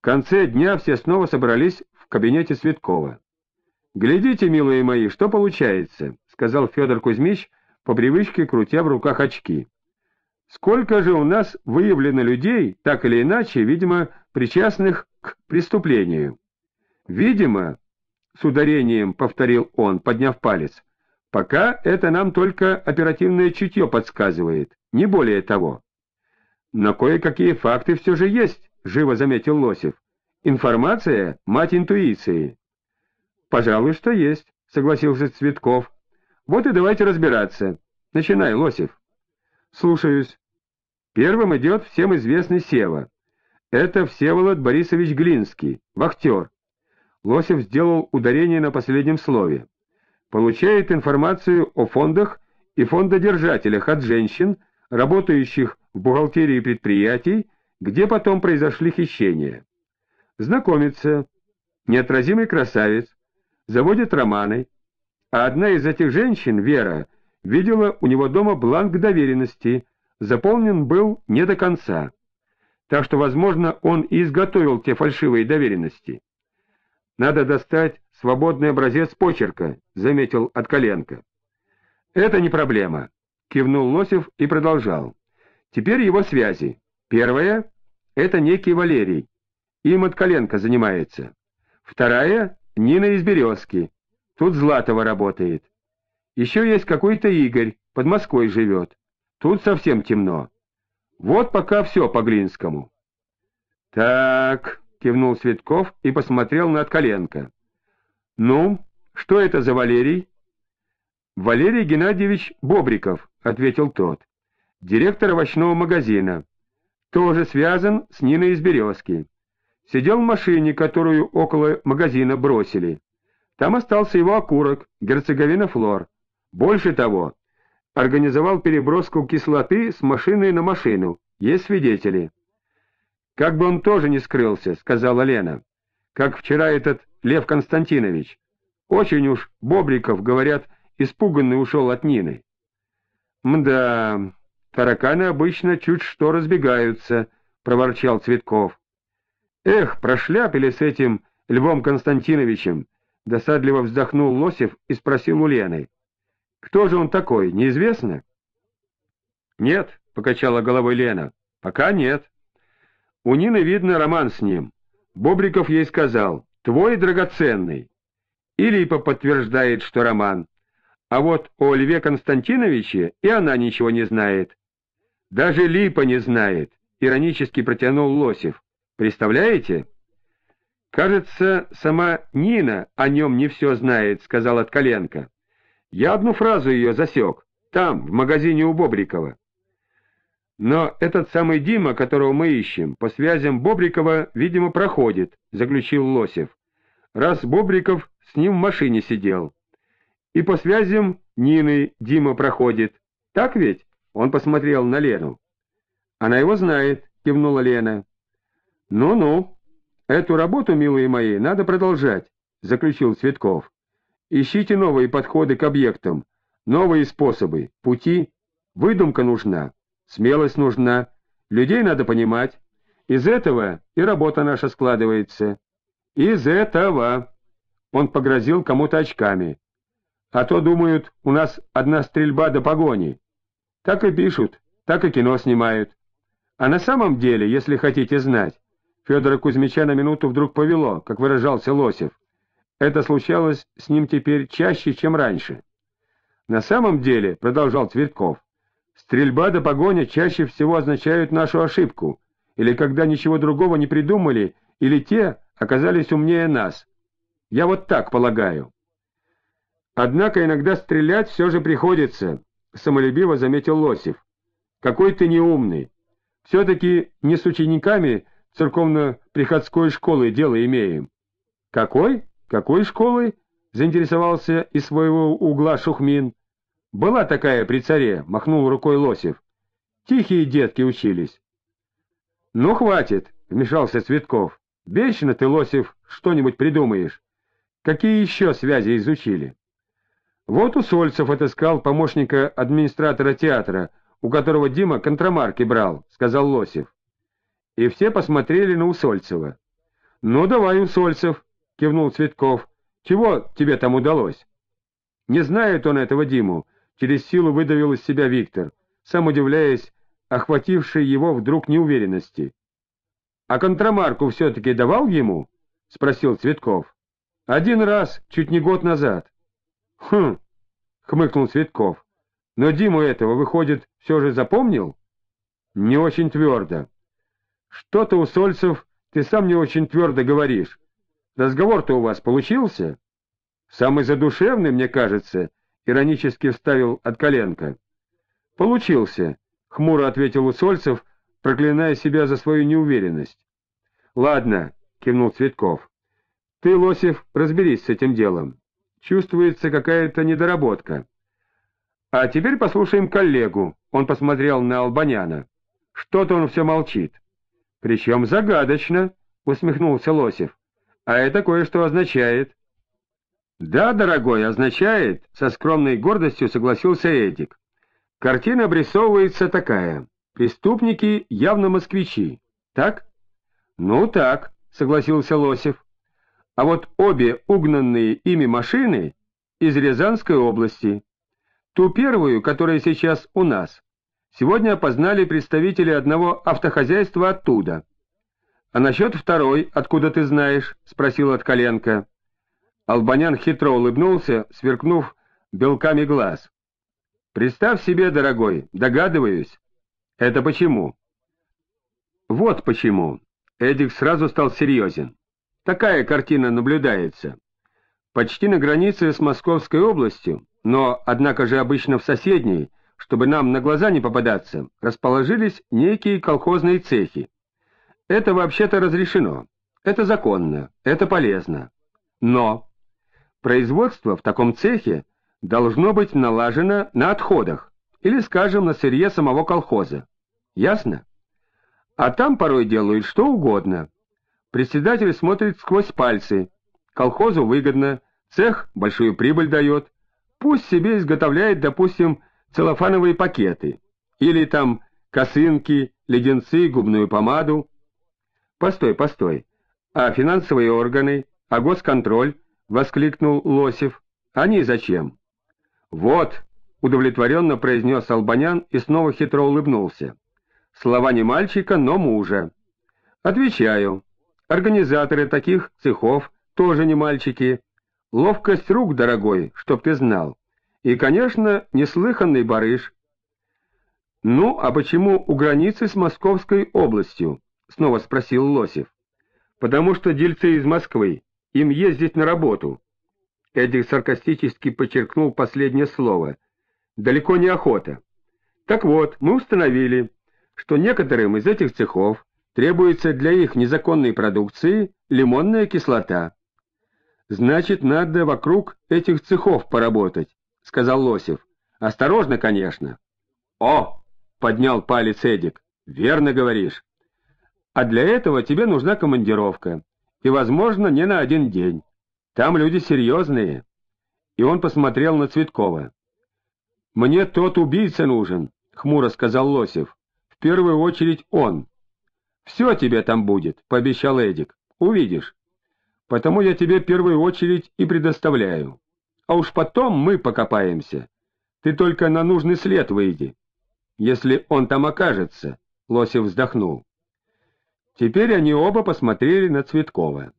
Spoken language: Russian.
В конце дня все снова собрались в кабинете Светкова. «Глядите, милые мои, что получается», — сказал Федор Кузьмич, по привычке крутя в руках очки. «Сколько же у нас выявлено людей, так или иначе, видимо, причастных к преступлению?» «Видимо», — с ударением повторил он, подняв палец, — «пока это нам только оперативное чутье подсказывает, не более того». «Но кое-какие факты все же есть», — живо заметил Лосев. «Информация — мать интуиции». «Пожалуй, что есть», — согласился Цветков. «Вот и давайте разбираться. Начинай, Лосев». «Слушаюсь. Первым идет всем известный Сева. Это Всеволод Борисович Глинский, вахтер. Лосев сделал ударение на последнем слове. Получает информацию о фондах и фондодержателях от женщин, работающих в бухгалтерии предприятий, где потом произошли хищения. Знакомится. Неотразимый красавец, заводит романы, а одна из этих женщин, Вера, видела у него дома бланк доверенности, заполнен был не до конца. Так что, возможно, он и изготовил те фальшивые доверенности. Надо достать свободный образец почерка, заметил Откаленко. Это не проблема, кивнул Лосев и продолжал. Теперь его связи. Первая — это некий Валерий. Им Откаленко занимается. Вторая Нина из Березки. Тут Златова работает. Еще есть какой-то Игорь, под Москвой живет. Тут совсем темно. Вот пока все по Глинскому. — Так, — кивнул Светков и посмотрел на Откаленко. — Ну, что это за Валерий? — Валерий Геннадьевич Бобриков, — ответил тот. — Директор овощного магазина. Тоже связан с Ниной из Березки. Сидел в машине, которую около магазина бросили. Там остался его окурок, герцеговина флор. Больше того, организовал переброску кислоты с машины на машину. Есть свидетели. «Как бы он тоже не скрылся», — сказала Лена. «Как вчера этот Лев Константинович. Очень уж Бобриков, говорят, испуганный ушел от Нины». «Мда, тараканы обычно чуть что разбегаются», — проворчал Цветков. Эх, прошляпили с этим Львом Константиновичем, досадливо вздохнул Лосев и спросил у Лены. Кто же он такой, неизвестно? Нет, покачала головой Лена, пока нет. У Нины видно роман с ним. Бобриков ей сказал, твой драгоценный. И Липа подтверждает, что роман. А вот о Льве Константиновиче и она ничего не знает. Даже Липа не знает, иронически протянул Лосев. Представляете? Кажется, сама Нина о нем не все знает, сказал Откаленко. Я одну фразу ее засек, там, в магазине у Бобрикова. Но этот самый Дима, которого мы ищем, по связям Бобрикова, видимо, проходит, заключил Лосев. Раз Бобриков с ним в машине сидел. И по связям Нины Дима проходит. Так ведь? Он посмотрел на Лену. Она его знает, кивнула Лена. «Ну-ну, эту работу, милые мои, надо продолжать», — заключил Цветков. «Ищите новые подходы к объектам, новые способы, пути. Выдумка нужна, смелость нужна, людей надо понимать. Из этого и работа наша складывается. Из этого!» Он погрозил кому-то очками. «А то, думают, у нас одна стрельба до погони. Так и пишут, так и кино снимают. А на самом деле, если хотите знать, Федора Кузьмича на минуту вдруг повело, как выражался Лосев. Это случалось с ним теперь чаще, чем раньше. На самом деле, продолжал Цветков, стрельба да погоня чаще всего означают нашу ошибку, или когда ничего другого не придумали, или те оказались умнее нас. Я вот так полагаю. Однако иногда стрелять все же приходится, самолюбиво заметил Лосев. Какой ты неумный. Все-таки не с учениками церковно-приходской школы дело имеем. — Какой? Какой школы? — заинтересовался из своего угла Шухмин. — Была такая при царе, — махнул рукой Лосев. — Тихие детки учились. — Ну, хватит, — вмешался Цветков. — Вечно ты, Лосев, что-нибудь придумаешь. Какие еще связи изучили? Вот у Сольцев отыскал помощника администратора театра, у которого Дима контрамарки брал, — сказал Лосев и все посмотрели на Усольцева. — Ну, давай, Усольцев, — кивнул Цветков. — Чего тебе там удалось? Не знает он этого Диму, — через силу выдавил из себя Виктор, сам удивляясь охватившей его вдруг неуверенности. — А контрамарку все-таки давал ему? — спросил Цветков. — Один раз, чуть не год назад. — Хм, — хмыкнул Цветков. — Но Диму этого, выходит, все же запомнил? — Не очень твердо. — Что-то у Сольцев ты сам не очень твердо говоришь. Разговор-то у вас получился? Самый задушевный, мне кажется, иронически вставил от коленка. Получился, хмуро ответил Усольцев, проклиная себя за свою неуверенность. Ладно, кивнул Цветков. Ты, Лосев, разберись с этим делом. Чувствуется какая-то недоработка. А теперь послушаем коллегу. Он посмотрел на Албаняна. Что-то он все молчит. — Причем загадочно, — усмехнулся Лосев. — А это кое-что означает. — Да, дорогой, означает, — со скромной гордостью согласился Эдик. Картина обрисовывается такая. Преступники явно москвичи. Так? — Ну так, — согласился Лосев. А вот обе угнанные ими машины из Рязанской области. Ту первую, которая сейчас у нас, Сегодня опознали представители одного автохозяйства оттуда. — А насчет второй, откуда ты знаешь? — спросил Откаленко. Албанян хитро улыбнулся, сверкнув белками глаз. — Представь себе, дорогой, догадываюсь. — Это почему? — Вот почему. Эдик сразу стал серьезен. Такая картина наблюдается. Почти на границе с Московской областью, но, однако же, обычно в соседней, чтобы нам на глаза не попадаться, расположились некие колхозные цехи. Это вообще-то разрешено, это законно, это полезно. Но производство в таком цехе должно быть налажено на отходах или, скажем, на сырье самого колхоза. Ясно? А там порой делают что угодно. Председатель смотрит сквозь пальцы. Колхозу выгодно, цех большую прибыль дает. Пусть себе изготовляет, допустим, целлофановые пакеты, или там косынки, леденцы, губную помаду. Постой, постой. А финансовые органы, а госконтроль, воскликнул Лосев. Они зачем? Вот, удовлетворенно произнес Албанян и снова хитро улыбнулся. Слова не мальчика, но мужа. Отвечаю. Организаторы таких цехов тоже не мальчики. Ловкость рук, дорогой, чтоб ты знал. И, конечно, неслыханный барыш. — Ну, а почему у границы с Московской областью? — снова спросил Лосев. — Потому что дельцы из Москвы, им ездить на работу. Эдик саркастически подчеркнул последнее слово. Далеко не охота. Так вот, мы установили, что некоторым из этих цехов требуется для их незаконной продукции лимонная кислота. Значит, надо вокруг этих цехов поработать, — сказал Лосев. — Осторожно, конечно. — О! — поднял палец Эдик. — Верно говоришь. А для этого тебе нужна командировка. И, возможно, не на один день. Там люди серьезные. И он посмотрел на Цветкова. — Мне тот убийца нужен, — хмуро сказал Лосев. — В первую очередь он. — Все тебе там будет, — пообещал Эдик. — Увидишь. Потому я тебе первую очередь и предоставляю а уж потом мы покопаемся. Ты только на нужный след выйди. Если он там окажется, — Лосев вздохнул. Теперь они оба посмотрели на Цветкова.